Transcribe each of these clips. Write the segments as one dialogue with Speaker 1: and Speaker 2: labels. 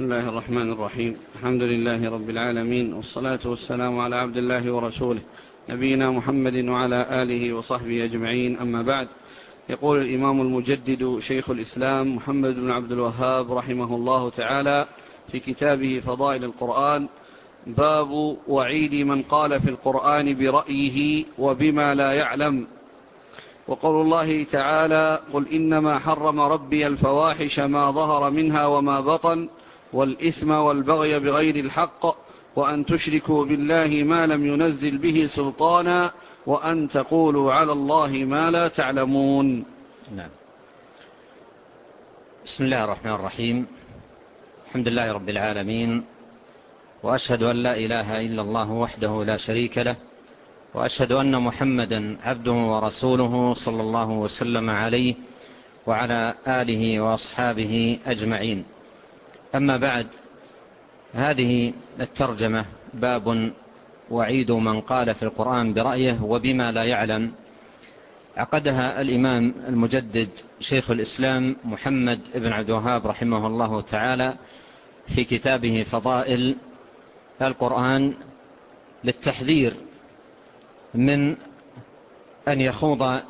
Speaker 1: بسم الله الرحمن الرحيم. الحمد لله رب العالمين والصلاة والسلام على عبد الله ورسوله نبينا محمد وعلى آله وصحبه أجمعين. أما بعد يقول الإمام المجدد شيخ الإسلام محمد بن عبد الوهاب رحمه الله تعالى في كتابه فضائل القرآن باب وعيد من قال في القرآن برأيه وبما لا يعلم. وقول الله تعالى قل إنما حرم ربي الفواحش ما ظهر منها وما بطن والإثم والبغي بغير الحق وأن تشركوا بالله ما لم ينزل به سلطانا وأن تقولوا على الله ما لا تعلمون.
Speaker 2: نعم. بسم الله الرحمن الرحيم. الحمد لله رب العالمين. وأشهد أن لا إله إلا الله وحده لا شريك له. وأشهد أن محمدا عبده ورسوله صلى الله وسلم عليه وعلى آله وأصحابه أجمعين. أما بعد هذه الترجمة باب وعيد من قال في القرآن برأيه وبما لا يعلم. عقدها الإمام المجدد شيخ الإسلام محمد بن عبد الوهاب رحمه الله تعالى في كتابه فضائل القرآن للتحذير من أن يخوض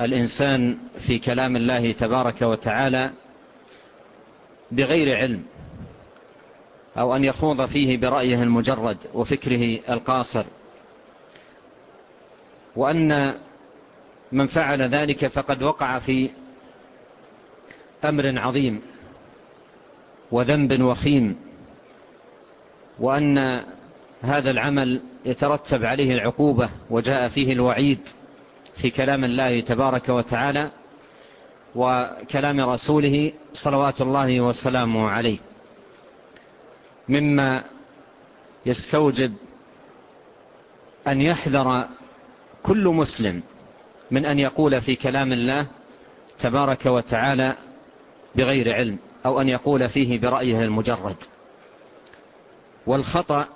Speaker 2: الإنسان في كلام الله تبارك وتعالى بغير علم أو أن يخوض فيه برأيه المجرد وفكره القاصر. وأن من فعل ذلك فقد وقع في أمر عظيم وذنب وخيم. وأن هذا العمل يترتب عليه العقوبة وجاء فيه الوعيد في كلام الله تبارك وتعالى. وكلام رسوله صلوات الله وسلامه عليه. مما يستوجب أن يحذر كل مسلم من أن يقول في كلام الله تبارك وتعالى بغير علم أو أن يقول فيه برأيه المجرد. والخطأ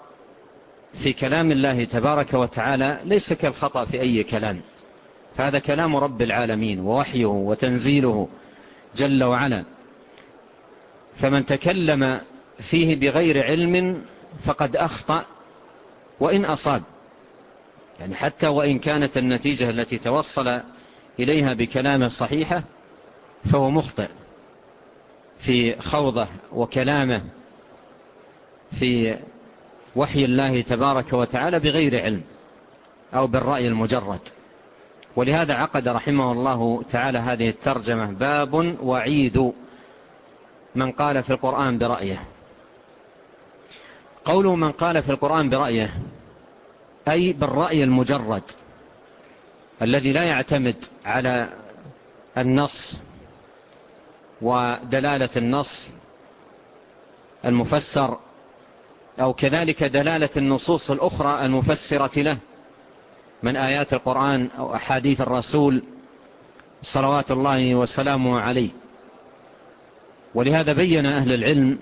Speaker 2: في كلام الله تبارك وتعالى ليس كالخطأ في أي كلام. فهذا كلام رب العالمين ووحيه وتنزيله جل وعلا. فمن تكلم فيه بغير علم فقد أخطأ وإن أصاب. يعني حتى وإن كانت النتيجة التي توصل إليها بكلامه صحيحة فهو مخطئ في خوضه وكلامه في وحي الله تبارك وتعالى بغير علم أو بالرأي المجرد. ولهذا عقد رحمه الله تعالى هذه الترجمة باب وعيد من قال في القرآن برأيه. قوله من قال في القرآن برأيه أي بالرأي المجرد الذي لا يعتمد على النص ودلالة النص المفسر أو كذلك دلالة النصوص الأخرى المفسرة له من آيات القرآن أو أحاديث الرسول صلوات الله وسلامه عليه. ولهذا بين أهل العلم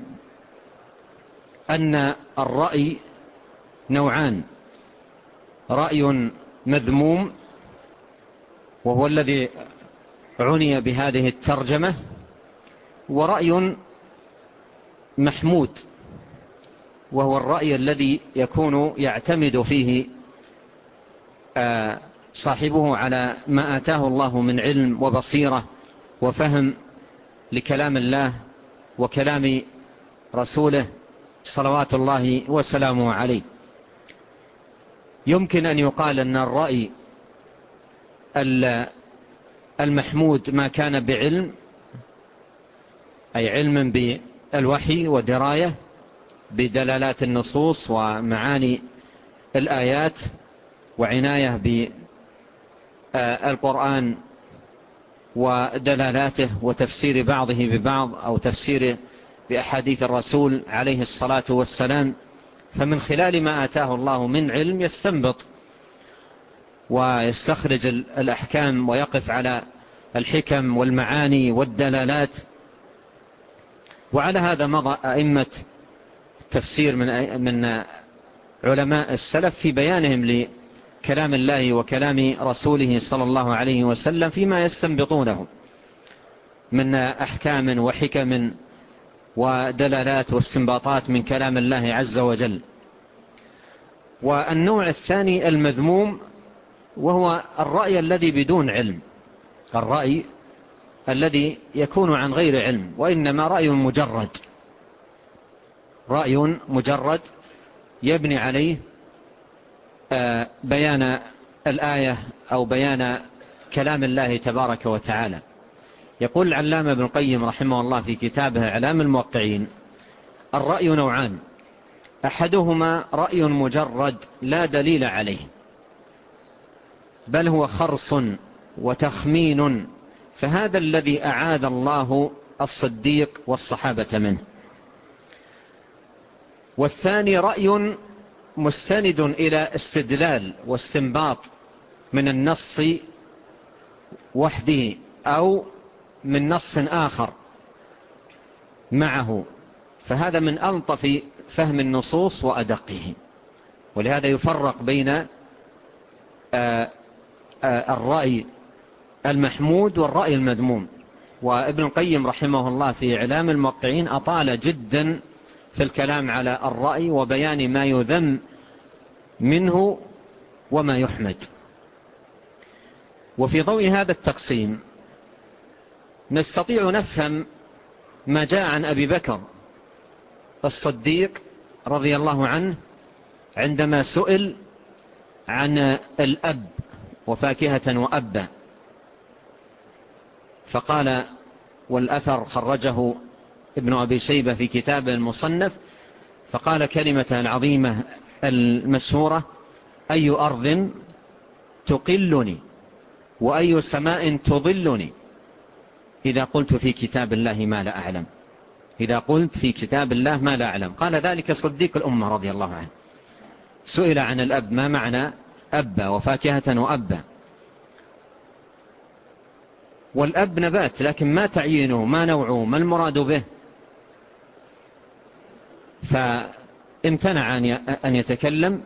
Speaker 2: أن الرأي نوعان. رأي مذموم وهو الذي عني بهذه الترجمة ورأي محمود وهو الرأي الذي يكون يعتمد فيه صاحبه على ما آتاه الله من علم وبصيرة وفهم لكلام الله وكلام رسوله صلوات الله وسلامه عليه. يمكن أن يقال أن الرأي المحمود ما كان بعلم أي علم بالوحي ودراية بدلالات النصوص ومعاني الآيات وعناية بالقرآن آه، ودلالاته وتفسير بعضه ببعض أو تفسير بأحاديث الرسول عليه الصلاة والسلام فمن خلال ما آتاه الله من علم يستنبط ويستخرج الأحكام ويقف على الحكم والمعاني والدلالات. وعلى هذا مضى أئمة التفسير من من علماء السلف في بيانهم كلام الله وكلام رسوله صلى الله عليه وسلم فيما يستنبطونه من أحكام وحكم ودلالات واستنباطات من كلام الله عز وجل. والنوع الثاني المذموم وهو الرأي الذي بدون علم. الرأي الذي يكون عن غير علم وإنما رأي مجرد. رأي مجرد يبني عليه آه، بيان الآية أو بيان كلام الله تبارك وتعالى. يقول العلامة ابن القيم رحمه الله في كتابه إعلام الموقعين الرأي نوعان. أحدهما رأي مجرد لا دليل عليه بل هو خرص وتخمين فهذا الذي أعاذ الله الصديق والصحابة منه. والثاني رأي مستند إلى استدلال واستنباط من النص وحده أو من نص آخر معه. فهذا من ألطف فهم النصوص وأدقه. ولهذا يفرق بين آه، آه، الرأي المحمود والرأي المذموم. وابن القيم رحمه الله في إعلام الموقعين أطال جدا في الكلام على الرأي وبيان ما يذم منه وما يحمد. وفي ضوء هذا التقسيم نستطيع نفهم ما جاء عن أبي بكر الصديق رضي الله عنه عندما سئل عن الأب وفاكهة وأبا. فقال والأثر خرجه ابن أبي شيبة في كتابه المصنف فقال كلمة العظيمة المسهورة أي أرض تقلني وأي سماء تظلني. إذا قلت في كتاب الله ما لا أعلم. إذا قلت في كتاب الله ما لا أعلم. قال ذلك صديق الأمة رضي الله عنه. سئل عن الأب ما معنى أبا وفاكهة وأبا والأب نبات لكن ما تعيينه؟ ما نوعه؟ ما المراد به؟ فامتنع أن يتكلم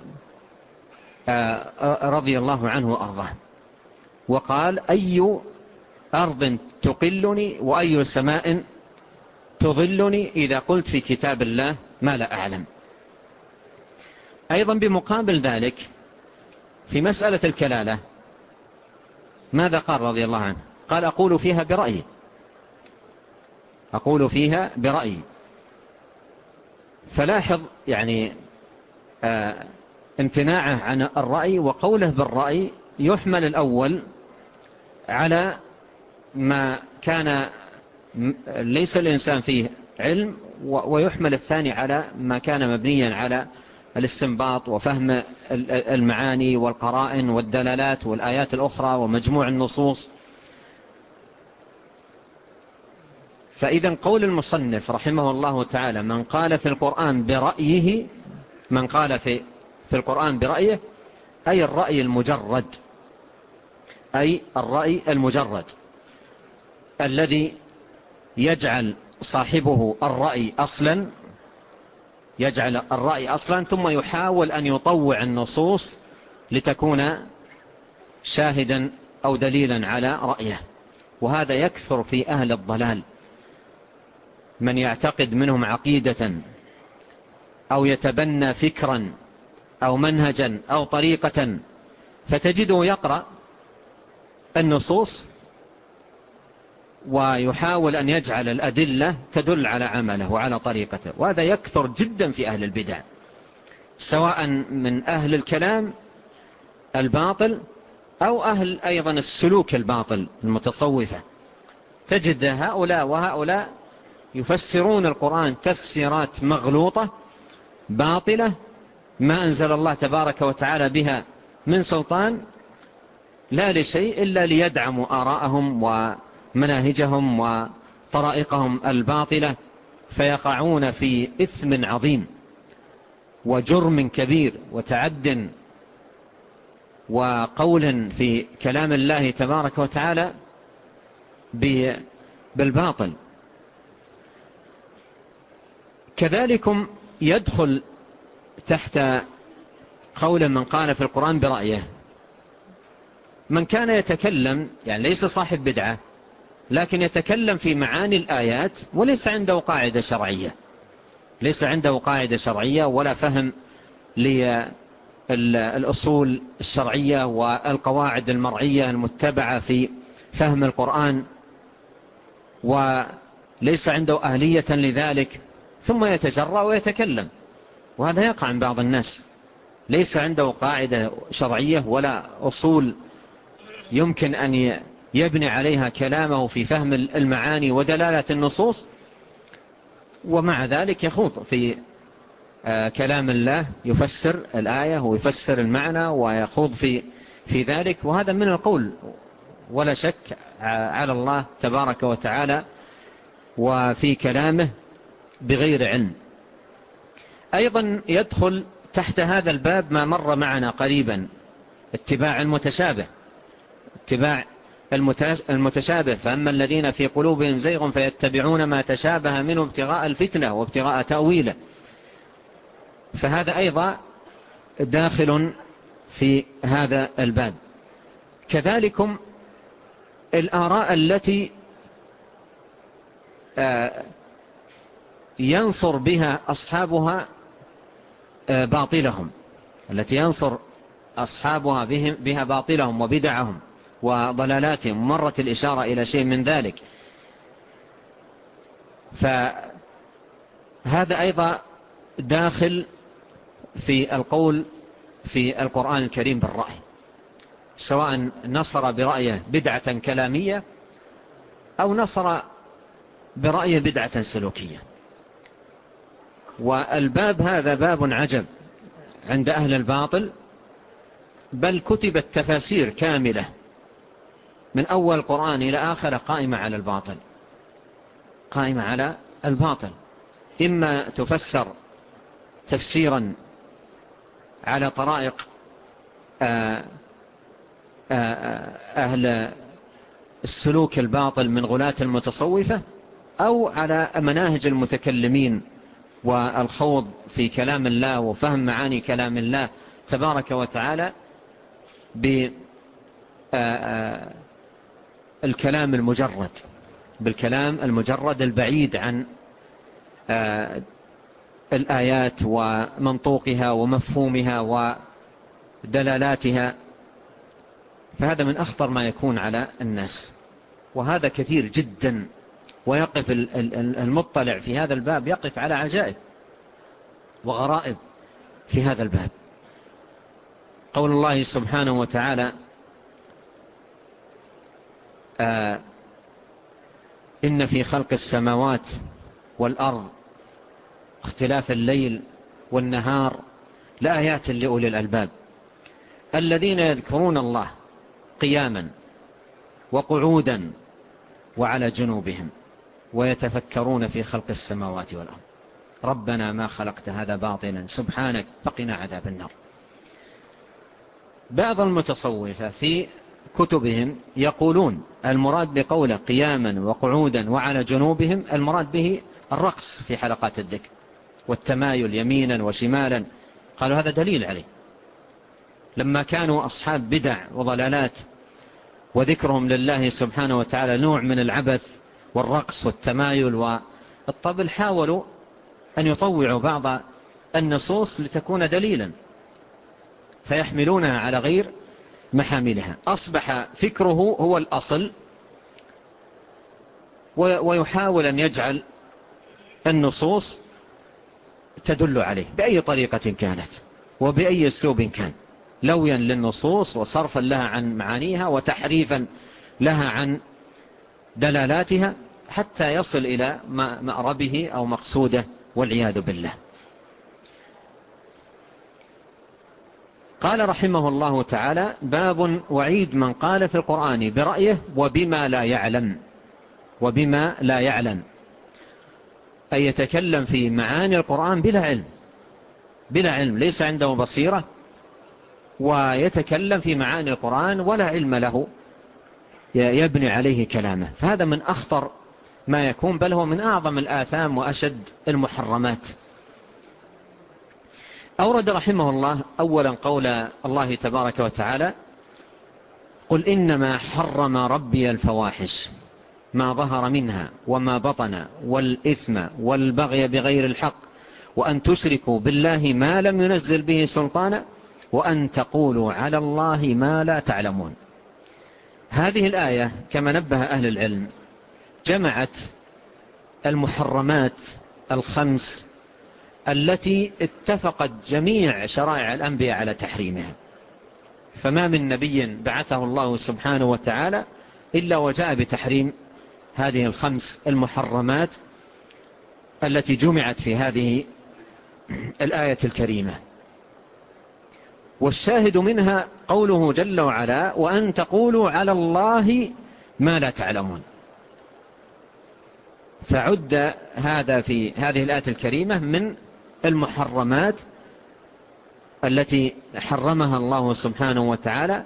Speaker 2: آه، رضي الله عنه وأرضاه. وقال أي أرض تقلني وأي سماء تظلني إذا قلت في كتاب الله ما لا أعلم. أيضا بمقابل ذلك في مسألة الكلالة ماذا قال رضي الله عنه؟ قال أقول فيها برأيي. أقول فيها برأيي. فلاحظ يعني آه، امتناعه عن الرأي وقوله بالرأي يحمل الأول على ما كان ليس الإنسان فيه علم ويحمل الثاني على ما كان مبنيا على الاستنباط وفهم المعاني والقرائن والدلالات والآيات الأخرى ومجموع النصوص. فإذا قول المصنف رحمه الله تعالى من قال في القرآن برأيه من قال في, في القرآن برأيه أي الرأي المجرد أي الرأي المجرد الذي يجعل صاحبه الرأي أصلا يجعل الرأي أصلا ثم يحاول أن يطوع النصوص لتكون شاهدا أو دليلا على رأيه. وهذا يكثر في أهل الضلال. من يعتقد منهم عقيدة أو يتبنى فكرا أو منهجا أو طريقة فتجده يقرأ النصوص ويحاول أن يجعل الأدلة تدل على عمله وعلى طريقته وهذا يكثر جدا في أهل البدع سواء من أهل الكلام الباطل أو أهل أيضا السلوك الباطل المتصوفة. تجد هؤلاء وهؤلاء يفسرون القرآن تفسيرات مغلوطة باطلة ما أنزل الله تبارك وتعالى بها من سلطان لا لشيء إلا ليدعموا آراءهم ومناهجهم وطرائقهم الباطلة فيقعون في إثم عظيم وجرم كبير وتعد وقول في كلام الله تبارك وتعالى بالباطل. كذلكم يدخل تحت قول من قال في القرآن برأيه. من كان يتكلم يعني ليس صاحب بدعة لكن يتكلم في معاني الآيات وليس عنده قاعدة شرعية. ليس عنده قاعدة شرعية ولا فهم للأصول الشرعية والقواعد المرعية المتبعة في فهم القرآن وليس عنده أهلية لذلك. ثم يتجرأ ويتكلم. وهذا يقع عن بعض الناس. ليس عنده قاعدة شرعية ولا أصول يمكن أن يبني عليها كلامه في فهم المعاني ودلالة النصوص. ومع ذلك يخوض في آه، كلام الله يفسر الآية ويفسر المعنى ويخوض في في ذلك. وهذا من القول. ولا شك على الله تبارك وتعالى وفي كلامه بغير علم. أيضا يدخل تحت هذا الباب ما مر معنا قريبا اتباع المتشابه. اتباع المتشابه فأما الذين في قلوبهم زيغ فيتبعون ما تشابه منه ابتغاء الفتنة وابتغاء تأويله. فهذا أيضا داخل في هذا الباب. كذلكم الآراء التي آه، ينصر بها أصحابها آه، باطلهم. التي ينصر أصحابها بها باطلهم وبدعهم وضلالاتهم. مرت الإشارة إلى شيء من ذلك. فهذا أيضا داخل في القول في القرآن الكريم بالرأي. سواء نصر برأيه بدعة كلامية أو نصر برأيه بدعة سلوكية. والباب هذا باب عجب عند أهل الباطل بل كتبت تفاسير كاملة من أول القرآن إلى آخر قائمة على الباطل قائمة على الباطل. إما تفسر تفسيرا على طرائق آه، آه، آه، أهل السلوك الباطل من غلاة المتصوفة أو على مناهج المتكلمين والخوض في كلام الله وفهم معاني كلام الله تبارك وتعالى بالكلام آه، آه، المجرد بالكلام المجرد البعيد عن آه، الآيات ومنطوقها ومفهومها ودلالاتها. فهذا من أخطر ما يكون على الناس وهذا كثير جدا. ويقف المطلع في هذا الباب يقف على عجائب وغرائب في هذا الباب. قول الله سبحانه وتعالى آه، إن في خلق السماوات والأرض اختلاف الليل والنهار لآيات لأولي الألباب. الذين يذكرون الله قياما وقعودا وعلى جنوبهم. ويتفكرون في خلق السماوات والأرض. ربنا ما خلقت هذا باطلا سبحانك فقنا عذاب النار. بعض المتصوفة في كتبهم يقولون المراد بقوله قياما وقعودا وعلى جنوبهم المراد به الرقص في حلقات الذكر والتمايل يمينا وشمالا. قالوا هذا دليل عليه. لما كانوا أصحاب بدع وضلالات وذكرهم لله سبحانه وتعالى نوع من العبث والرقص والتمايل والطبل حاولوا أن يطوعوا بعض النصوص لتكون دليلا فيحملونها على غير محاملها. أصبح فكره هو الأصل ويحاول أن يجعل النصوص تدل عليه. بأي طريقة كانت؟ وبأي أسلوب كان؟ لويا للنصوص وصرفا لها عن معانيها وتحريفا لها عن دلالاتها حتى يصل إلى مأربه أو مقصوده والعياذ بالله. قال رحمه الله تعالى باب وعيد من قال في القرآن برأيه وبما لا يعلم. وبما لا يعلم. أي يتكلم في معاني القرآن بلا علم. بلا علم ليس عنده بصيرة. ويتكلم في معاني القرآن ولا علم له. يبني عليه كلامه. فهذا من أخطر ما يكون بل هو من أعظم الآثام وأشد المحرمات. أورد رحمه الله أولا قول الله تبارك وتعالى قل إنما حرم ربي الفواحش ما ظهر منها وما بطن والإثم والبغي بغير الحق وأن تشركوا بالله ما لم ينزل به سلطانا وأن تقولوا على الله ما لا تعلمون. هذه الآية كما نبه أهل العلم. جمعت المحرمات الخمس التي اتفقت جميع شرائع الأنبياء على تحريمها. فما من نبي بعثه الله سبحانه وتعالى إلا وجاء بتحريم هذه الخمس المحرمات التي جمعت في هذه الآية الكريمة. والشاهد منها قوله جل وعلا وأن تقولوا على الله ما لا تعلمون. فعد هذا في هذه الآية الكريمة من المحرمات التي حرمها الله سبحانه وتعالى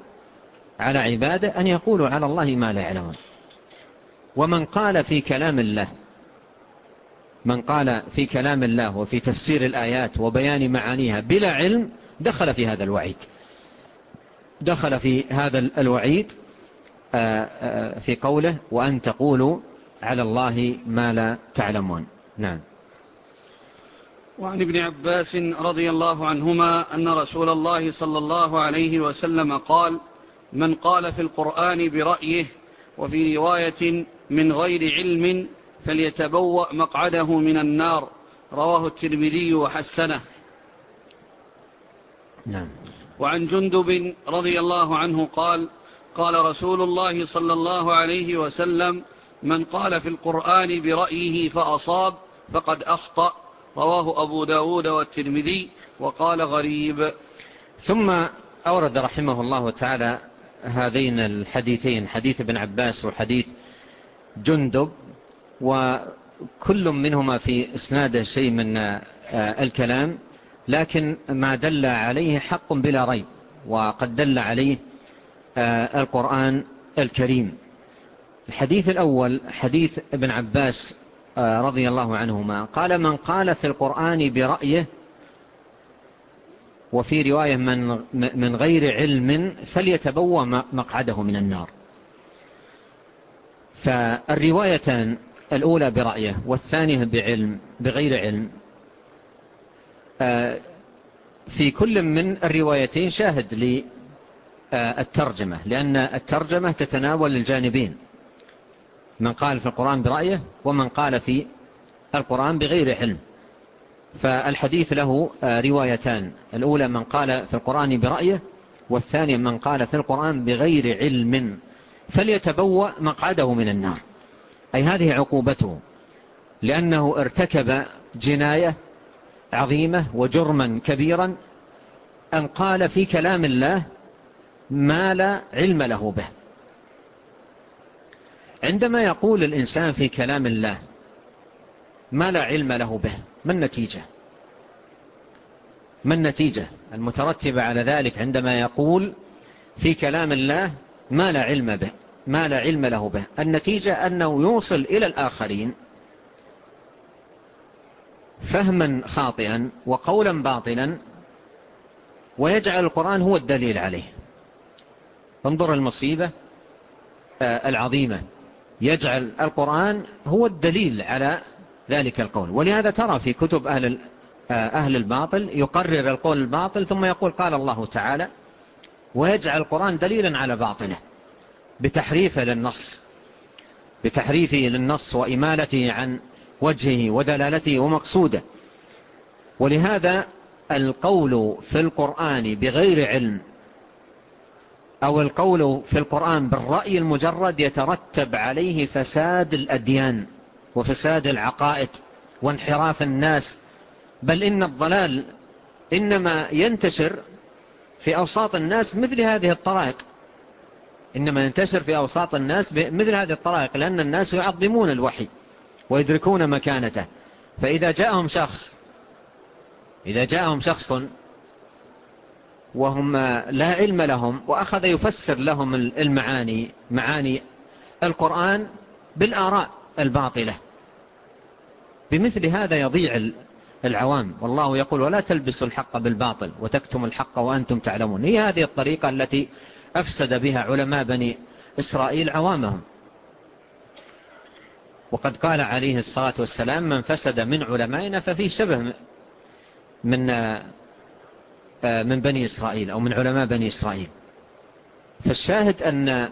Speaker 2: على عباده أن يقولوا على الله ما لا يعلمون. ومن قال في كلام الله من قال في كلام الله وفي تفسير الآيات وبيان معانيها بلا علم دخل في هذا الوعيد. دخل في هذا الوعيد آه، آه، في قوله وأن تقولوا على الله ما لا تعلمون. نعم.
Speaker 1: وعن ابن عباس رضي الله عنهما أن رسول الله صلى الله عليه وسلم قال من قال في القرآن برأيه وفي رواية من غير علم فليتبوأ مقعده من النار. رواه الترمذي وحسنه.
Speaker 2: نعم.
Speaker 1: وعن جندب رضي الله عنه قال قال رسول الله صلى الله عليه وسلم من قال في القرآن برأيه فأصاب فقد أخطأ. رواه أبو داود والترمذي وقال غريب.
Speaker 2: ثم أورد رحمه الله تعالى هذين الحديثين حديث ابن عباس وحديث جندب وكل منهما في إسناده شيء من آه، الكلام لكن ما دل عليه حق بلا ريب وقد دل عليه آه، القرآن الكريم. الحديث الأول حديث ابن عباس آه، رضي الله عنهما قال من قال في القرآن برأيه وفي رواية من, من غير علم فليتبوى مقعده من النار فالروايتان الأولى برأيه والثانية بعلم بغير علم. آه، في كل من الروايتين شاهد للترجمة آه، لأن الترجمة تتناول الجانبين. من قال في القرآن برأيه ومن قال في القرآن بغير علم. فالحديث له آه، روايتان. الأولى من قال في القرآن برأيه والثانية من قال في القرآن بغير علم. فليتبوأ مقعده من النار. أي هذه عقوبته لأنه ارتكب جناية عظيمة وجرما كبيرا أن قال في كلام الله ما لا علم له به. عندما يقول الإنسان في كلام الله ما لا علم له به ما النتيجة؟ ما النتيجة؟ المترتبة على ذلك عندما يقول في كلام الله ما لا علم به. ما لا علم له به. النتيجة أنه يوصل إلى الآخرين فهما خاطئا وقولا باطلا ويجعل القرآن هو الدليل عليه. انظر المصيبة آه، العظيمة. يجعل القرآن هو الدليل على ذلك القول. ولهذا ترى في كتب أهل, آه، أهل الباطل يقرر القول الباطل ثم يقول قال الله تعالى ويجعل القرآن دليلا على باطله بتحريفه للنص بتحريفه للنص وإمالته عن وجهه ودلالته ومقصوده. ولهذا القول في القرآن بغير علم أو القول في القرآن بالرأي المجرد يترتب عليه فساد الأديان وفساد العقائد وانحراف الناس. بل إن الضلال إنما ينتشر في أوساط الناس مثل هذه الطرائق. إنما ينتشر في أوساط الناس مثل هذه الطرائق لأن الناس يعظمون الوحي ويدركون مكانته. فإذا جاءهم شخص إذا جاءهم شخص وهم لا علم لهم وأخذ يفسر لهم المعاني معاني القرآن بالآراء الباطلة. بمثل هذا يضيع العوام. والله يقول ولا تلبسوا الحق بالباطل وتكتم الحق وأنتم تعلمون. هي هذه الطريقة التي أفسد بها علماء بني إسرائيل عوامهم. وقد قال عليه الصلاة والسلام من فسد من علمائنا ففيه شبه من آه، من بني إسرائيل أو من علماء بني إسرائيل. فالشاهد أن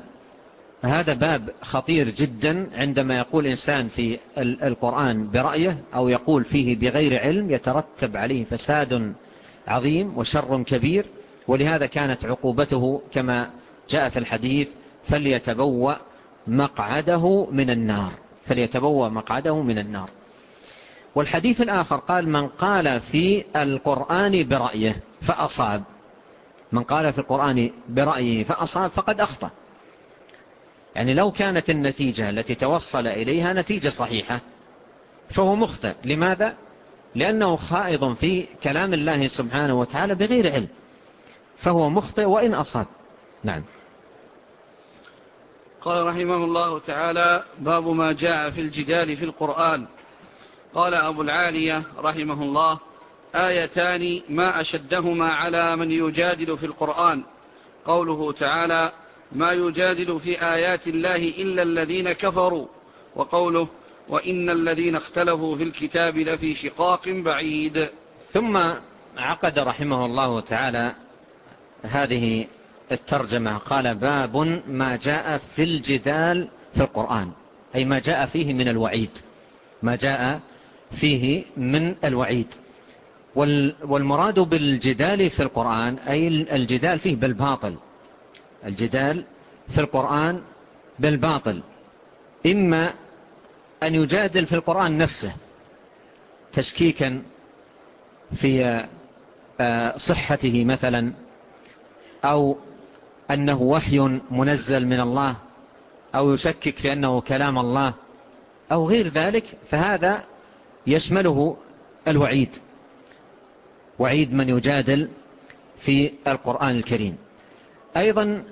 Speaker 2: هذا باب خطير جدا عندما يقول إنسان في القرآن برأيه أو يقول فيه بغير علم يترتب عليه فساد عظيم وشر كبير. ولهذا كانت عقوبته كما جاء في الحديث فليتبوأ مقعده من النار. فليتبوأ مقعده من النار. والحديث الآخر قال من قال في القرآن برأيه فأصاب. من قال في القرآن برأيه فأصاب فقد أخطأ. يعني لو كانت النتيجة التي توصل إليها نتيجة صحيحة فهو مخطئ. لماذا؟ لأنه خائض في كلام الله سبحانه وتعالى بغير علم. فهو مخطئ وإن أصاب. نعم.
Speaker 1: قال رحمه الله تعالى باب ما جاء في الجدال في القرآن. قال أبو العالية رحمه الله آيتان ما أشدهما على من يجادل في القرآن. قوله تعالى ما يجادل في آيات الله إلا الذين كفروا. وقوله وإن الذين اختلفوا في الكتاب لفي شقاق بعيد.
Speaker 2: ثم عقد رحمه الله تعالى هذه الترجمة قال باب ما جاء في الجدال في القرآن. أي ما جاء فيه من الوعيد. ما جاء فيه من الوعيد. والمراد بالجدال في القرآن أي الجدال فيه بالباطل. الجدال في القرآن بالباطل. إما أن يجادل في القرآن نفسه تشكيكا في آه، صحته مثلا أو أنه وحي منزل من الله أو يشكك في أنه كلام الله أو غير ذلك فهذا يشمله الوعيد. وعيد من يجادل في القرآن الكريم. أيضا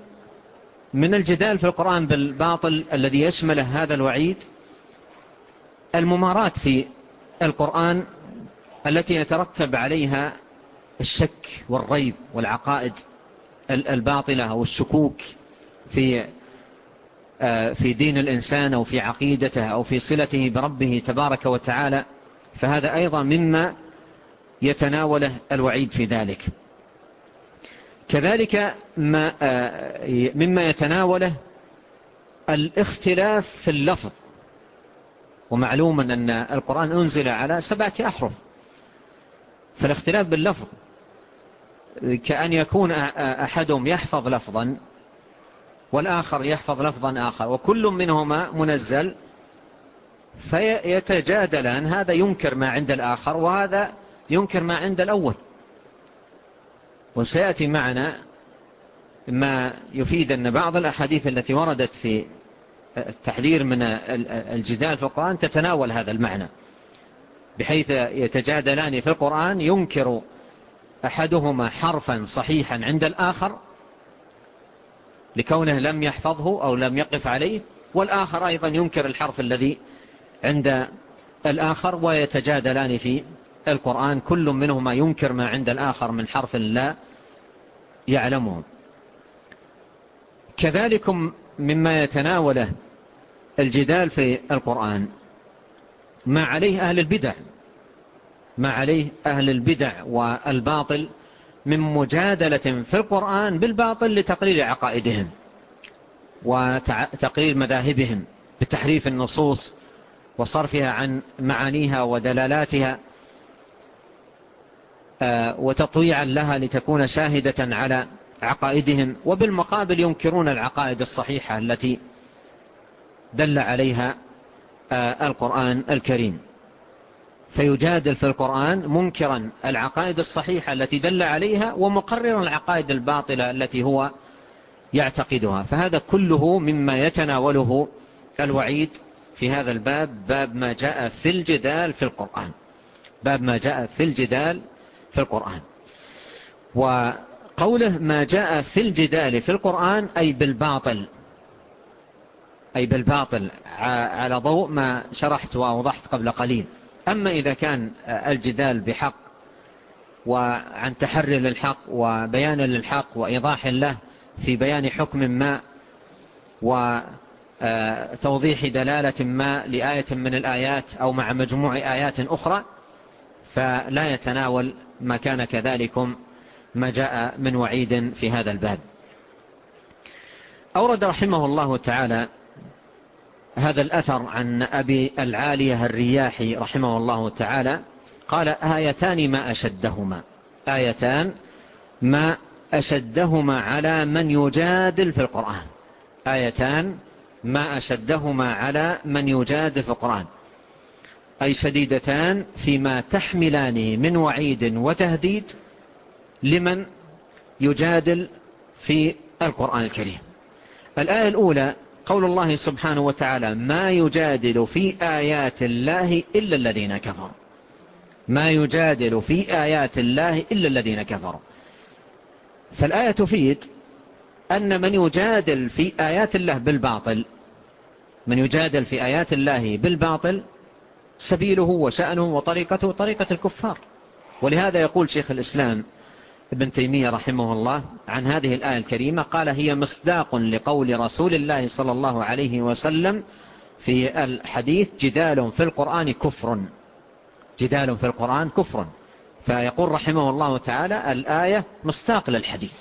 Speaker 2: من الجدال في القرآن بالباطل الذي يشمل هذا الوعيد الممارات في القرآن التي يترتب عليها الشك والريب والعقائد. الباطلة أو الشكوك في آه، في دين الإنسان أو في عقيدته أو في صلته بربه تبارك وتعالى فهذا أيضا مما يتناوله الوعيد في ذلك. كذلك ما آه، مما يتناوله الاختلاف في اللفظ. ومعلوما أن القرآن أنزل على سبعة أحرف فالاختلاف باللفظ كأن يكون أحدهم يحفظ لفظا والآخر يحفظ لفظا آخر وكل منهما منزل فيتجادلان هذا ينكر ما عند الآخر وهذا ينكر ما عند الأول. وسيأتي معنا ما يفيد أن بعض الأحاديث التي وردت في التحذير من الجدال في القرآن تتناول هذا المعنى بحيث يتجادلان في القرآن ينكر أحدهما حرفا صحيحا عند الآخر لكونه لم يحفظه أو لم يقف عليه والآخر أيضا ينكر الحرف الذي عند الآخر ويتجادلان في القرآن. كل منهما ينكر ما عند الآخر من حرف لا يعلمه. كذلك مما يتناوله الجدال في القرآن. ما عليه أهل البدع. ما عليه أهل البدع والباطل من مجادلة في القرآن بالباطل لتقليل عقائدهم وتقليل مذاهبهم بتحريف النصوص وصرفها عن معانيها ودلالاتها آه، وتطويعا لها لتكون شاهدة على عقائدهم وبالمقابل ينكرون العقائد الصحيحة التي دل عليها آه، القرآن الكريم. فيجادل في القرآن منكرا. العقائد الصحيحة التي دل عليها ومقررا العقائد الباطلة التي هو يعتقدها. فهذا كله مما يتناوله الوعيد في هذا الباب باب ما جاء في الجدال في القرآن. باب ما جاء في الجدال في القرآن. وقوله ما جاء في الجدال في القرآن أي بالباطل أي بالباطل على ضوء ما شرحت وأوضحت قبل قليل. أما إذا كان الجدال بحق وعن تحري للحق وبيان للحق وإيضاح له في بيان حكم ما وتوضيح دلالة ما لآية من الآيات أو مع مجموع آيات أخرى فلا يتناول ما كان كذلكم ما جاء من وعيد في هذا الباب. أورد رحمه الله تعالى هذا الأثر عن أبي العالية الرياحي رحمه الله تعالى قال آيتان ما أشدهما. آيتان ما أشدهما على من يجادل في القرآن. آيتان ما أشدهما على من يجادل في القرآن. أي شديدتان فيما تحملانه من وعيد وتهديد لمن يجادل في القرآن الكريم. الآية الأولى قول الله سبحانه وتعالى ما يجادل في آيات الله إلا الذين كفروا. ما يجادل في آيات الله إلا الذين كفروا. فالآية تفيد أن من يجادل في آيات الله بالباطل من يجادل في آيات الله بالباطل سبيله وشأنه وطريقته طريقة الكفار. ولهذا يقول شيخ الإسلام ابن تيمية رحمه الله عن هذه الآية الكريمة قال هي مصداق لقول رسول الله صلى الله عليه وسلم في الحديث جدال في القرآن كفر. جدال في القرآن كفر. فيقول رحمه الله تعالى الآية مصداق للحديث.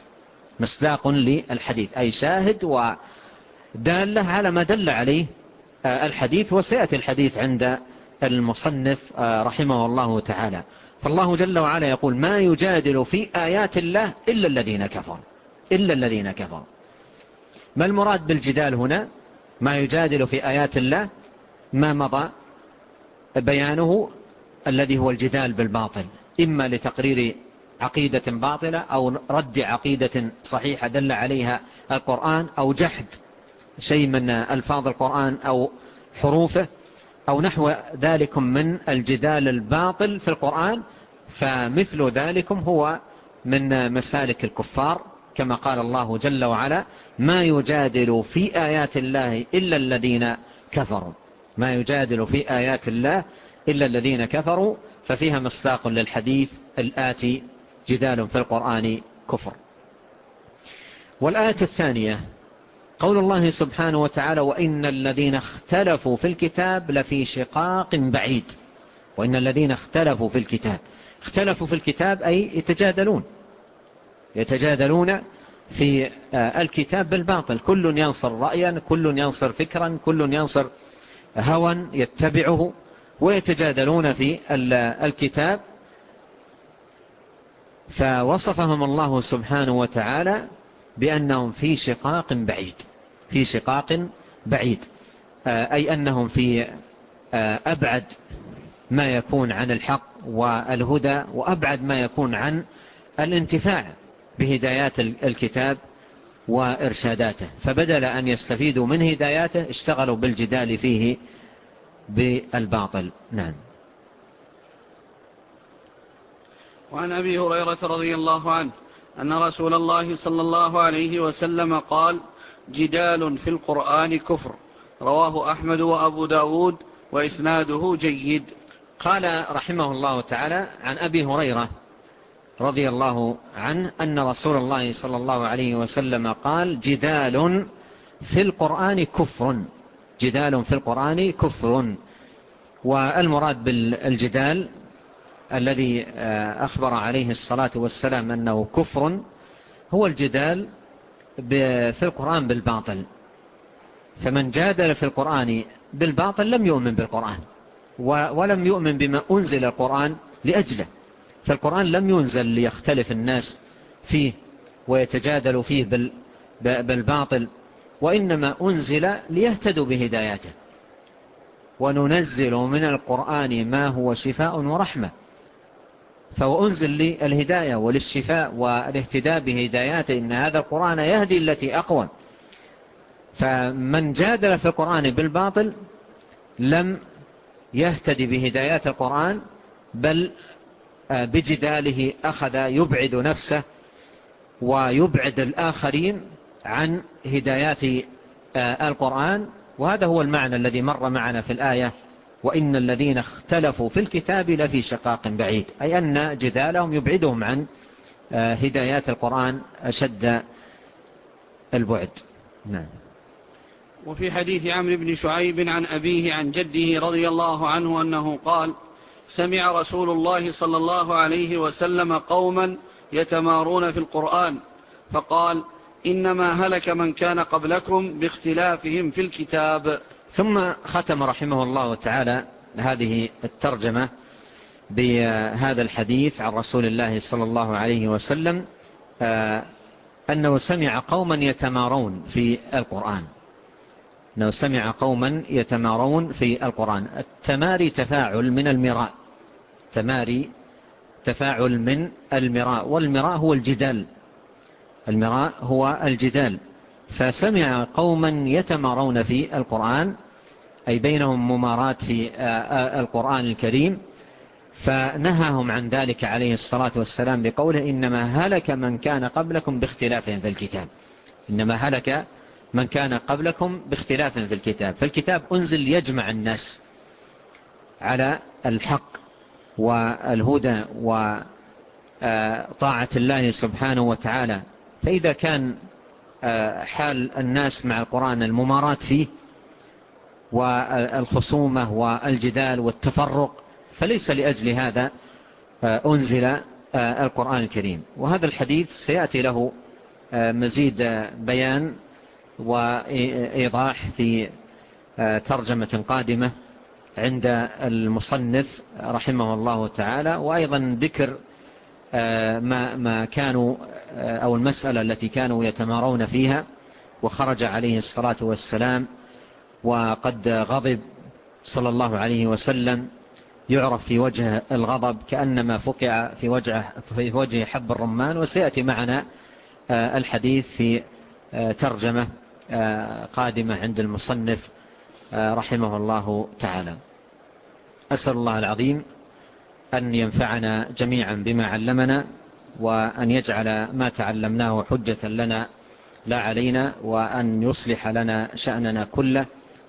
Speaker 2: مصداق للحديث أي شاهد ودالة على ما دل عليه آه، الحديث وسيأتي الحديث عند المصنف آه، رحمه الله تعالى. فالله جل وعلا يقول ما يجادل في آيات الله إلا الذين كفروا. إلا الذين كفروا. ما المراد بالجدال هنا؟ ما يجادل في آيات الله ما مضى بيانه الذي هو الجدال بالباطل. إما لتقرير عقيدة باطلة أو رد عقيدة صحيحة دل عليها القرآن أو جحد شيء من ألفاظ القرآن أو حروفه أو نحو ذلك من الجدال الباطل في القرآن فمثل ذلك هو من مسالك الكفار كما قال الله جل وعلا ما يجادل في آيات الله إلا الذين كفروا. ما يجادل في آيات الله إلا الذين كفروا ففيها مصداق للحديث الآتي جدال في القرآن كفر. والآية الثانية قول الله سبحانه وتعالى وإن الذين اختلفوا في الكتاب لفي شقاق بعيد. وإن الذين اختلفوا في الكتاب. اختلفوا في الكتاب أي يتجادلون. يتجادلون في آه، الكتاب بالباطل. كل ينصر رأيا كل ينصر فكرا كل ينصر هوا يتبعه ويتجادلون في الكتاب. فوصفهم الله سبحانه وتعالى بأنهم في شقاق بعيد. في شقاق بعيد. آه، أي أنهم في آه، أبعد ما يكون عن الحق والهدى وأبعد ما يكون عن الانتفاع بهدايات الكتاب وإرشاداته. فبدل أن يستفيدوا من هداياته اشتغلوا بالجدال فيه بالباطل. نعم.
Speaker 1: وعن أبي هريرة رضي الله عنه أن رسول الله صلى الله عليه وسلم قال جدال في القرآن كفر. رواه أحمد وأبو داود وإسناده جيد.
Speaker 2: قال رحمه الله تعالى عن أبي هريرة رضي الله عنه أن رسول الله صلى الله عليه وسلم قال جدال في القرآن كفر. جدال في القرآن كفر. والمراد بالجدال الذي آه، أخبر عليه الصلاة والسلام أنه كفر هو الجدال في القرآن بالباطل. فمن جادل في القرآن بالباطل لم يؤمن بالقرآن. ولم يؤمن بما أنزل القرآن لأجله. فالقرآن لم ينزل ليختلف الناس فيه ويتجادل فيه بالباطل وإنما أنزل ليهتدوا بهداياته وننزل من القرآن ما هو شفاء ورحمة. فهو أنزل للهداية وللشفاء والاهتداء بهداياته إن هذا القرآن يهدي التي أقوى فمن جادل في القرآن بالباطل لم يهتدي بهدايات القرآن بل آه، بجداله أخذ يبعد نفسه ويبعد الآخرين عن هدايات آه، القرآن. وهذا هو المعنى الذي مر معنا في الآية. وإن الذين اختلفوا في الكتاب لفي شقاق بعيد. أي أن جدالهم يبعدهم عن آه، هدايات القرآن أشد البعد. نعم.
Speaker 1: وفي حديث عمرو بن شعيب عن أبيه عن جده رضي الله عنه أنه قال سمع رسول الله صلى الله عليه وسلم قوما يتمارون في القرآن فقال إنما هلك من كان قبلكم باختلافهم في الكتاب.
Speaker 2: ثم ختم رحمه الله تعالى هذه الترجمة بهذا الحديث عن رسول الله صلى الله عليه وسلم آه، أنه سمع قوما يتمارون في القرآن. أنه سمع قوما يتمارون في القرآن. التماري تفاعل من المراء. تماري تفاعل من المراء. والمراء هو الجدال. المراء هو الجدال. فسمع قوما يتمارون في القرآن أي بينهم ممارات في آه، آه، القرآن الكريم فنهاهم عن ذلك عليه الصلاة والسلام بقوله إنما هلك من كان قبلكم باختلافهم في الكتاب. إنما هلك من كان قبلكم باختلافهم في الكتاب. فالكتاب أنزل يجمع الناس على الحق والهدى وطاعة آه، الله سبحانه وتعالى. فإذا كان آه، حال الناس مع القرآن المماراة فيه والخصومة والجدال والتفرق فليس لأجل هذا آه، أنزل آه، القرآن الكريم. وهذا الحديث سيأتي له مزيد بيان وإضاح في ترجمة قادمة عند المصنف رحمه الله تعالى وأيضا ذكر آه، ما ما كانوا آه، أو المسألة التي كانوا يتمارون فيها وخرج عليه الصلاة والسلام وقد غضب صلى الله عليه وسلم يعرف في وجه الغضب كأنما فقع في وجه في وجه حب الرمان وسيأتي معنا آه، الحديث في ترجمة قادمة عند المصنف رحمه الله تعالى. أسأل الله العظيم أن ينفعنا جميعا بما علمنا وأن يجعل ما تعلمناه حجة لنا لا علينا وأن يصلح لنا شأننا كله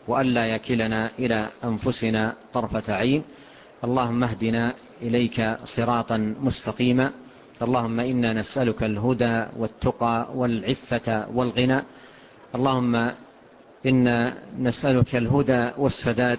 Speaker 2: وأن لا يكلنا إلى أنفسنا طرفة عين. اللهم اهدنا إليك صراطا مستقيما. اللهم إنا نسألك الهدى والتقى والعفة والغنى. اللهم إنا نسألك الهدى والسداد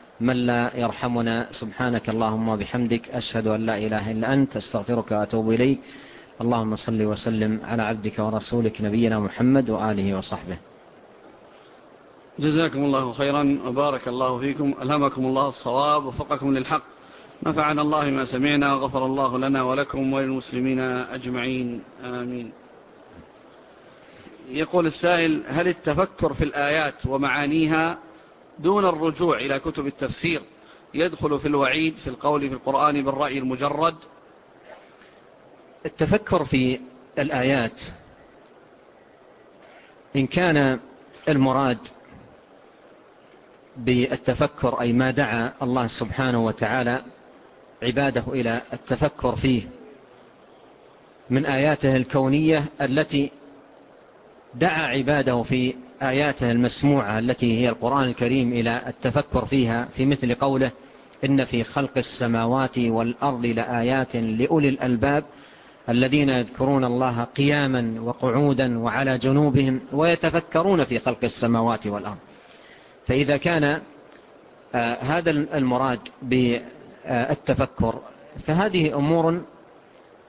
Speaker 2: من لا يرحمنا سبحانك اللهم وبحمدك أشهد أن لا إله إلا أنت أستغفرك وأتوب إليك. اللهم صل وسلم على عبدك ورسولك نبينا محمد وآله وصحبه.
Speaker 1: جزاكم الله خيرا وبارك الله فيكم ألهمكم الله الصواب وفقكم للحق. نفعنا الله ما سمعنا وغفر الله لنا ولكم وللمسلمين أجمعين. آمين. يقول السائل هل التفكر في الآيات ومعانيها دون الرجوع إلى كتب التفسير. يدخل في الوعيد في القول في القرآن بالرأي المجرد.
Speaker 2: التفكر في الآيات إن كان المراد بالتفكر أي ما دعا الله سبحانه وتعالى عباده إلى التفكر فيه من آياته الكونية التي دعا عباده في آياته المسموعة التي هي القرآن الكريم إلى التفكر فيها في مثل قوله إن في خلق السماوات والأرض لآيات لأولي الألباب الذين يذكرون الله قياما وقعودا وعلى جنوبهم ويتفكرون في خلق السماوات والأرض. فإذا كان آه، هذا المراد بالتفكر فهذه أمور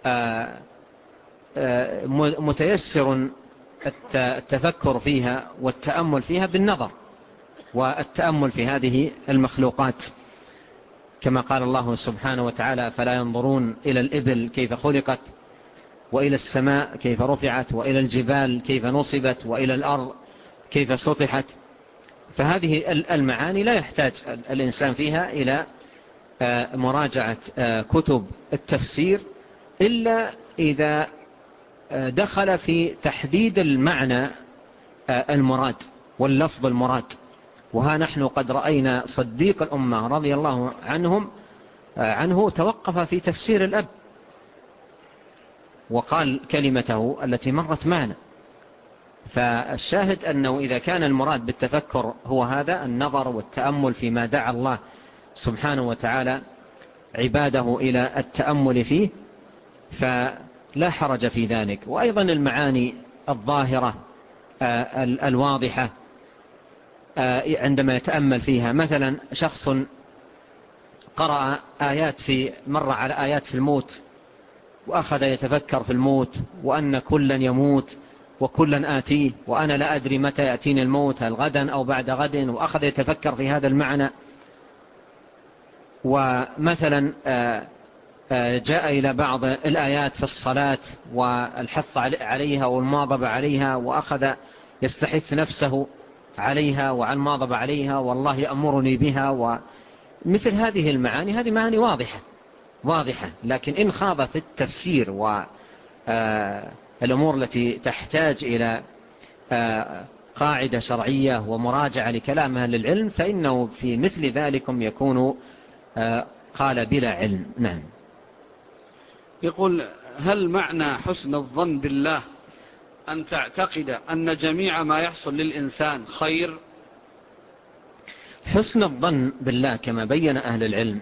Speaker 2: آه، آه، متيسر التفكر فيها والتأمل فيها بالنظر والتأمل في هذه المخلوقات. كما قال الله سبحانه وتعالى فلا ينظرون إلى الإبل كيف خلقت وإلى السماء كيف رفعت وإلى الجبال كيف نصبت وإلى الأرض كيف سطحت. فهذه المعاني لا يحتاج الإنسان فيها إلى آه، مراجعة آه، كتب التفسير إلا إذا دخل في تحديد المعنى آه، المراد واللفظ المراد. وها نحن قد رأينا صديق الأمة رضي الله عنهم آه، عنه توقف في تفسير الأب. وقال كلمته التي مرت معنا. فالشاهد أنه إذا كان المراد بالتفكر هو هذا النظر والتأمل فيما دعا الله سبحانه وتعالى عباده إلى التأمل فيه فالشاهد لا حرج في ذلك. وأيضا المعاني الظاهرة آه، الواضحة آه، عندما يتأمل فيها. مثلا شخص قرأ آيات في مر على آيات في الموت وأخذ يتفكر في الموت وأن كلا يموت وكلا آتيه وأنا لا أدري متى يأتيني الموت هل غدا أو بعد غد وأخذ يتفكر في هذا المعنى. ومثلا آه، آه، جاء إلى بعض الآيات في الصلاة والحث عليها والماضب عليها وأخذ يستحث نفسه عليها وعن ماضب عليها والله يأمرني بها ومثل هذه المعاني هذه معاني واضحة واضحة. لكن إن خاض في التفسير والأمور آه، التي تحتاج إلى آه، قاعدة شرعية ومراجعة لكلام أهل العلم فإنه في مثل ذلكم يكون قال بلا علم. نعم.
Speaker 1: يقول هل معنى حسن الظن بالله أن تعتقد أن جميع ما يحصل للإنسان خير؟
Speaker 2: حسن الظن بالله كما بين أهل العلم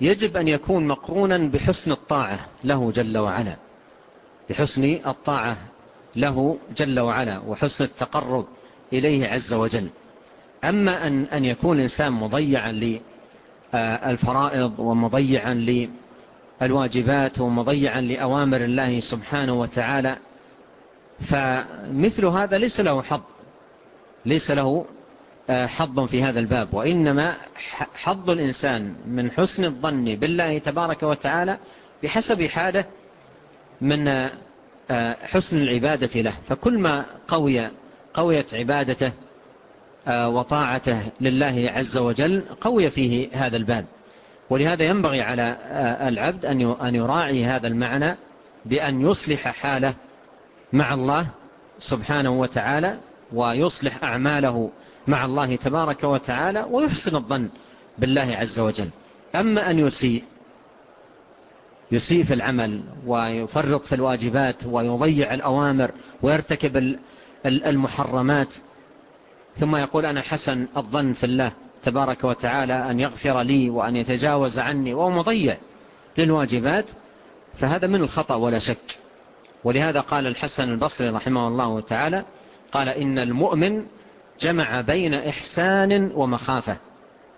Speaker 2: يجب أن يكون مقرونا بحسن الطاعة له جل وعلا بحسن الطاعة له جل وعلا وحسن التقرب إليه عز وجل. أما أن, أن يكون إنسان مضيعا للفرائض آه، ومضيعا للفرائض الواجبات ومضيعا لأوامر الله سبحانه وتعالى فمثل هذا ليس له حظ ليس له آه، حظ في هذا الباب وإنما حظ الإنسان من حسن الظن بالله تبارك وتعالى بحسب حاله من آه، حسن العبادة له. فكل ما قوي قويت عبادته آه، وطاعته لله عز وجل قوي فيه هذا الباب. ولهذا ينبغي على آه، العبد أن يراعي هذا المعنى بأن يصلح حاله مع الله سبحانه وتعالى ويصلح أعماله مع الله تبارك وتعالى ويحسن الظن بالله عز وجل. أما أن يسيء يسيء في العمل ويفرط في الواجبات ويضيع الأوامر ويرتكب المحرمات ثم يقول أنا حسن الظن في الله تبارك وتعالى أن يغفر لي وأن يتجاوز عني وهو مضيع للواجبات فهذا من الخطأ ولا شك. ولهذا قال الحسن البصري رحمه الله تعالى قال إن المؤمن جمع بين إحسان ومخافة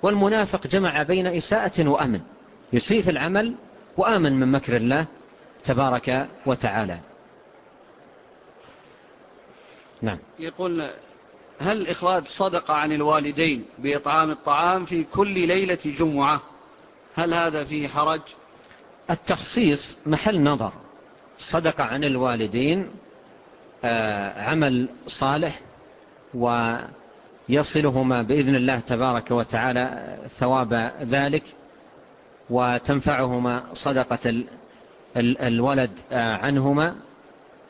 Speaker 2: والمنافق جمع بين إساءة وأمن يسيء في العمل وآمن من مكر الله تبارك وتعالى.
Speaker 1: نعم. يقول هل إخراج صدقة عن الوالدين بإطعام الطعام في كل ليلة جمعة؟ هل هذا فيه حرج؟
Speaker 2: التخصيص محل نظر. صدقة عن الوالدين آه، عمل صالح ويصلهما بإذن الله تبارك وتعالى آه، ثواب ذلك وتنفعهما صدقة الولد آه، عنهما.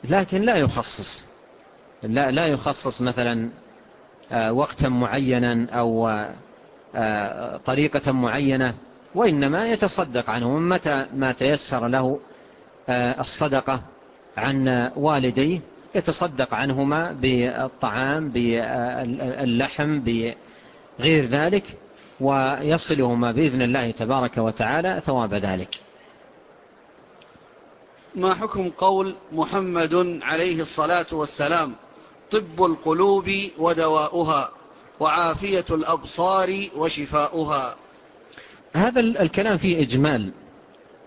Speaker 2: لكن لا يخصص. لا, لا يخصص مثلا آه، وقتا معينا أو آه، آه، طريقة معينة وإنما يتصدق عنه. متى ما تيسر له الصدقة عن والديه يتصدق عنهما بالطعام باللحم بغير ذلك ويصلهما بإذن الله تبارك وتعالى ثواب ذلك.
Speaker 1: ما حكم قول محمد عليه الصلاة والسلام؟ طب القلوب ودواؤها وعافية الأبصار وشفاؤها.
Speaker 2: هذا الكلام فيه إجمال.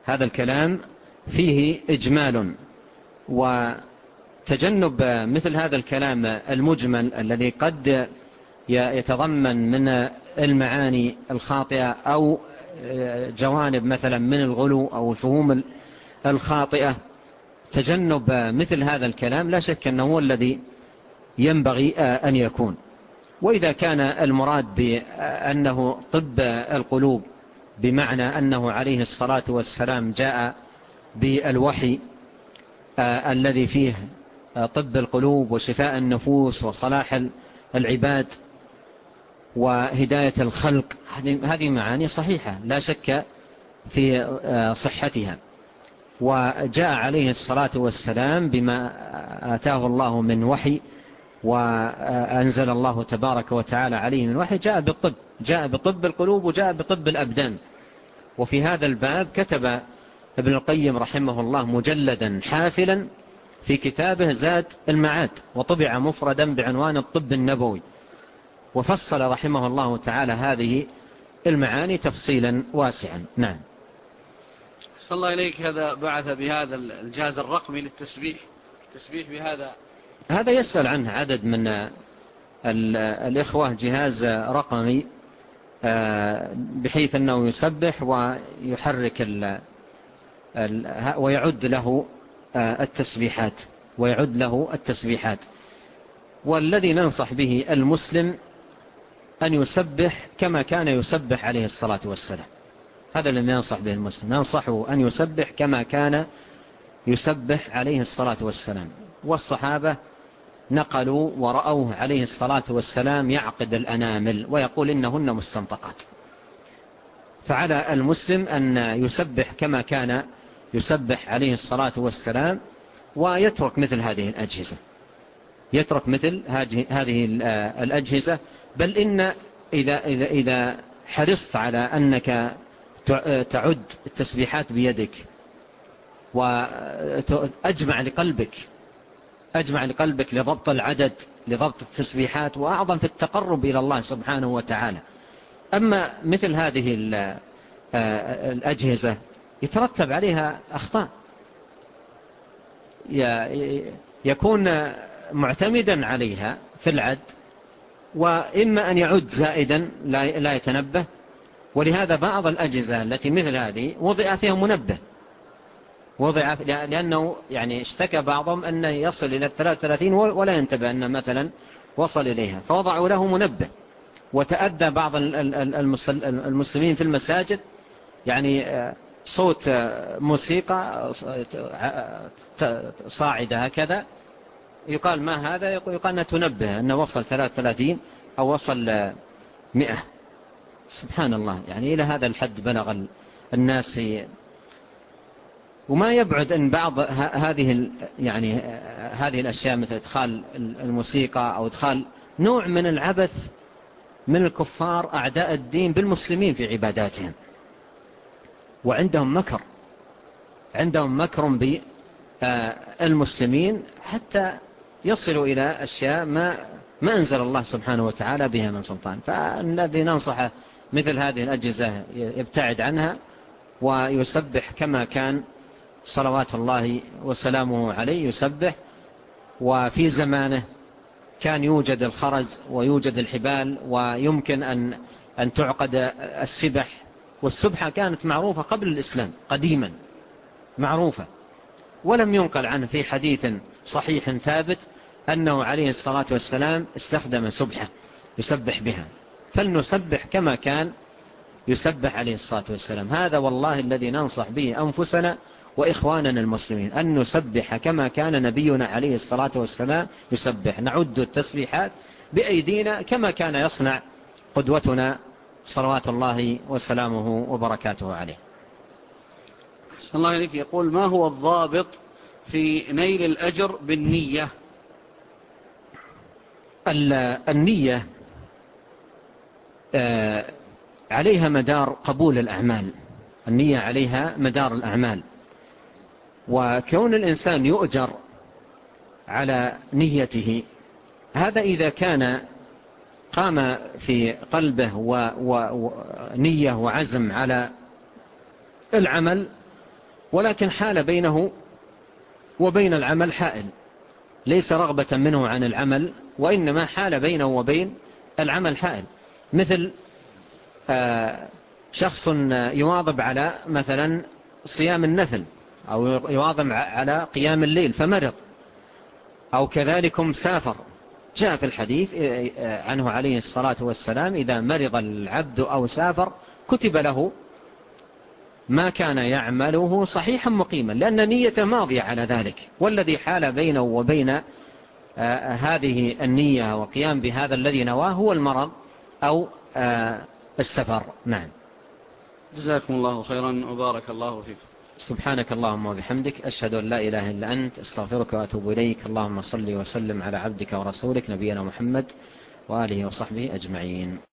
Speaker 2: هذا الكلام فيه إجمال وتجنب مثل هذا الكلام المجمل الذي قد يتضمن من المعاني الخاطئة أو آه، جوانب مثلا من الغلو أو الفهوم الخاطئة. تجنب مثل هذا الكلام لا شك أنه هو الذي ينبغي آه، أن يكون. وإذا كان المراد بأنه طب القلوب بمعنى أنه عليه الصلاة والسلام جاء بالوحي آه، الذي فيه آه، طب القلوب وشفاء النفوس وصلاح العباد وهداية الخلق هذه معاني صحيحة لا شك في صحتها. وجاء عليه الصلاة والسلام بما آتاه الله من وحي وأنزل الله تبارك وتعالى عليه من وحي جاء بالطب جاء بطب القلوب وجاء بطب الأبدان. وفي هذا الباب كتب ابن القيم رحمه الله مجلدا حافلا في كتابه زاد المعاد وطبع مفردا بعنوان الطب النبوي. وفصل رحمه الله تعالى هذه المعاني تفصيلا واسعا. نعم.
Speaker 1: صلى الله إليك هذا بعث بهذا الجهاز الرقمي للتسبيح التسبيح بهذا
Speaker 2: هذا يسأل عنه عدد من الإخوة جهاز رقمي آه، بحيث أنه يسبح ويحرك ال ويعد له آه، التسبيحات ويعد له التسبيحات. والذي ننصح به المسلم أن يسبح كما كان يسبح عليه الصلاة والسلام. هذا الذي ننصح به المسلم. ننصحه أن يسبح كما كان يسبح عليه الصلاة والسلام. والصحابة نقلوا ورأوه عليه الصلاة والسلام يعقد الأنامل ويقول إنهن مستنطقات. فعلى المسلم أن يسبح كما كان يسبح عليه الصلاة والسلام ويترك مثل هذه الأجهزة. يترك مثل هذه الأجهزة. بل إن إذا, إذا, إذا حرصت على أنك تعد التسبيحات بيدك وأجمع لقلبك أجمع لقلبك لضبط العدد لضبط التسبيحات وأعظم في التقرب إلى الله سبحانه وتعالى. أما مثل هذه آه، الأجهزة يترتب عليها أخطاء. يكون معتمدا عليها في العد وإما أن يعد زائدا لا يتنبه. ولهذا بعض الأجهزة التي مثل هذه وضع فيها منبه. وضع لأنه يعني اشتكى بعضهم أنه يصل إلى الثلاث ثلاثين ولا ينتبه أنه مثلا وصل إليها. فوضعوا له منبه. وتأدى بعض المسلمين في المساجد. يعني آه، صوت آه، موسيقى صاعدة هكذا. يقال ما هذا؟ يقال أنه تنبه أنه وصل 33 أو وصل آه، 100 سبحان الله. يعني إلى هذا الحد بلغ الناس في وما يبعد أن بعض هذه يعني هذه الأشياء مثل إدخال الموسيقى أو إدخال نوع من العبث من الكفار أعداء الدين بالمسلمين في عباداتهم. وعندهم مكر عندهم مكر بالمسلمين آه، حتى يصلوا إلى أشياء ما ما أنزل الله سبحانه وتعالى بها من سلطان. فالذي ننصحه مثل هذه الأجهزة يبتعد عنها ويسبح كما كان صلوات الله وسلامه عليه يسبح وفي زمانه كان يوجد الخرز ويوجد الحبال ويمكن أن, أن تعقد السبح. والسبحة كانت معروفة قبل الإسلام قديما معروفة. ولم ينقل عنه في حديث صحيح ثابت أنه عليه الصلاة والسلام استخدم سبحة يسبح بها. فلنسبح كما كان يسبح عليه الصلاة والسلام. هذا والله الذي ننصح به أنفسنا وإخواننا المسلمين أن نسبح كما كان نبينا عليه الصلاة والسلام يسبح. نعد التسبيحات بأيدينا كما كان يصنع قدوتنا صلوات الله وسلامه وبركاته عليه.
Speaker 1: صلى الله عليك يقول ما هو الضابط في نيل الأجر بالنية؟
Speaker 2: النية آه، عليها مدار قبول الأعمال. النية عليها مدار الأعمال. وكون الإنسان يؤجر على نيته. هذا إذا كان قام في قلبه ونية وعزم على العمل ولكن حال بينه وبين العمل حائل. ليس رغبة منه عن العمل وإنما حال بينه وبين العمل حائل. مثل آه، شخص يواظب على مثلا صيام النفل. أو يواظم على قيام الليل فمرض. أو كذلك سافر. جاء في الحديث إيه، إيه، عنه عليه الصلاة والسلام إذا مرض العبد أو سافر كتب له ما كان يعمله صحيحا مقيما لأن نيته ماضية على ذلك. والذي حال بينه وبين آه، هذه النية وقيام بهذا الذي نواه هو المرض أو آه، السفر. نعم.
Speaker 1: جزاكم الله خيرا وبارك الله فيكم.
Speaker 2: سبحانك اللهم وبحمدك أشهد أن لا إله إلا أنت أستغفرك وأتوب إليك. اللهم صل وسلم على عبدك ورسولك نبينا محمد وآله وصحبه أجمعين.